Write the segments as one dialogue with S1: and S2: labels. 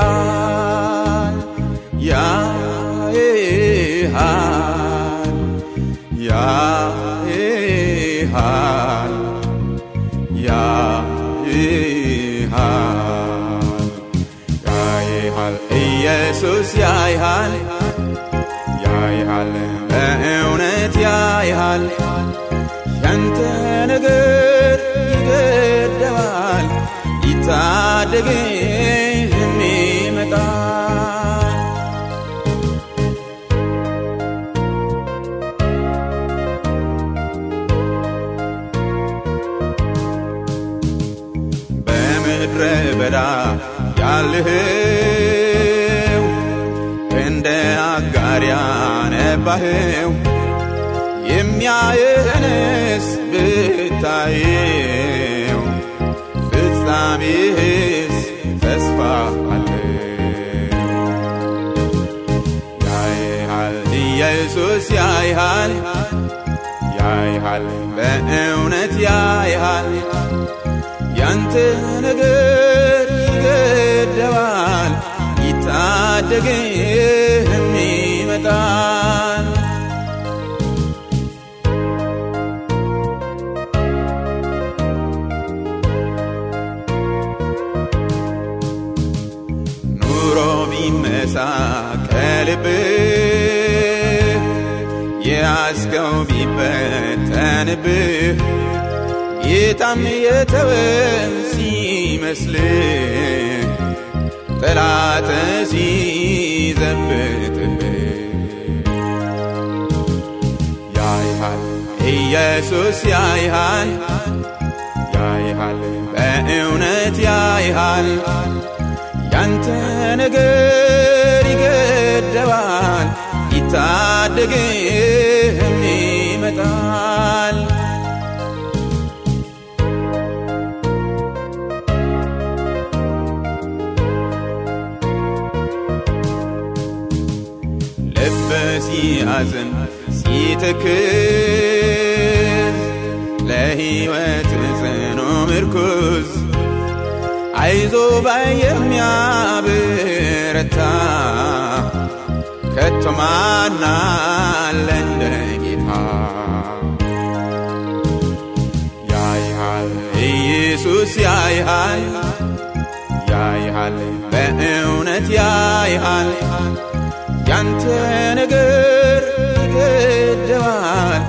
S1: hal ya e hal ya hal ya hal ya e hal ኢየሱስ hal ya e hal በእውነት hal ያንተ ነገር ይገደባል ይታደገኝ በዳ ያልህው እንደ አጋር ያነባህው የሚያየንስ ብታየው ፍጻሜህስ ተስፋ አለው ያይሃል ኢየሱስ ያይሃል ያይሃል በእውነት ያይሃል። ያንተ ነገር ቢመሳቀልብህ የያዝከው ቢበተንብህ ጌታም የተወን ሲመስልህ ጠላት ሲዘብትብህ ያይሃል ኢየሱስ ያይሃል ያይሃል በእውነት ያይሃል ያንተ ነገር ይታደግህም ይመጣል። ልብ ሲያዝን ሲትክዝ ለሕይወት ጽኑ ምርኩዝ አይዞ ባይ የሚያብረታ ከቶ ማን አለ እንደ ጌታ ያይሃል ኢየሱስ ያይሃል ያይሃል በእውነት ያይሃል ያንተ ነገር ይገደባል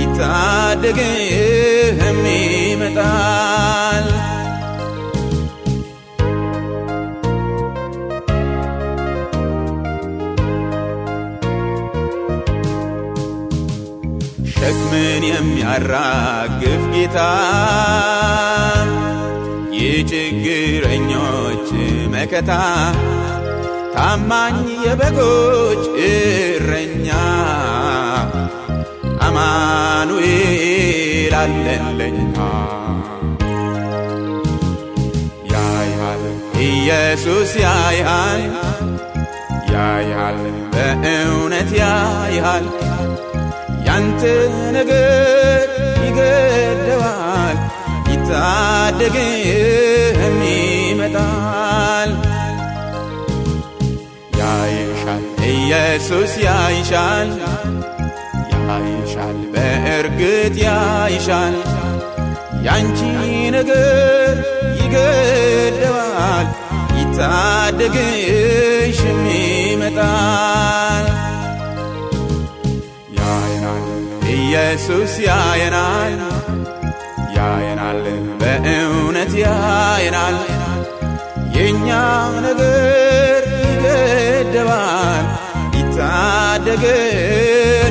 S1: ይታደግህም ይመጣል ሸክምን የሚያራግፍ ጌታ? የችግረኞች መከታ ታማኝ የበጎች እረኛ። አማኑኤል አለለኛ ያይሃል ኢየሱስ ያይሃል ያይሃል በእውነት ያይሃል ያንተ ነገር ይገደባል ይታደግህም ይመጣል ያይሻል ኢየሱስ ያይሻል ያይሻል በእርግጥ ያይሻል። ያንቺ ነገር ይገደባል ይታደግሽም ይመጣል ኢየሱስ ያየናል ያየናል በእውነት ያየናል። የእኛ ነገር ይገደባል ይታደገን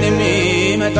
S1: የሚመጣ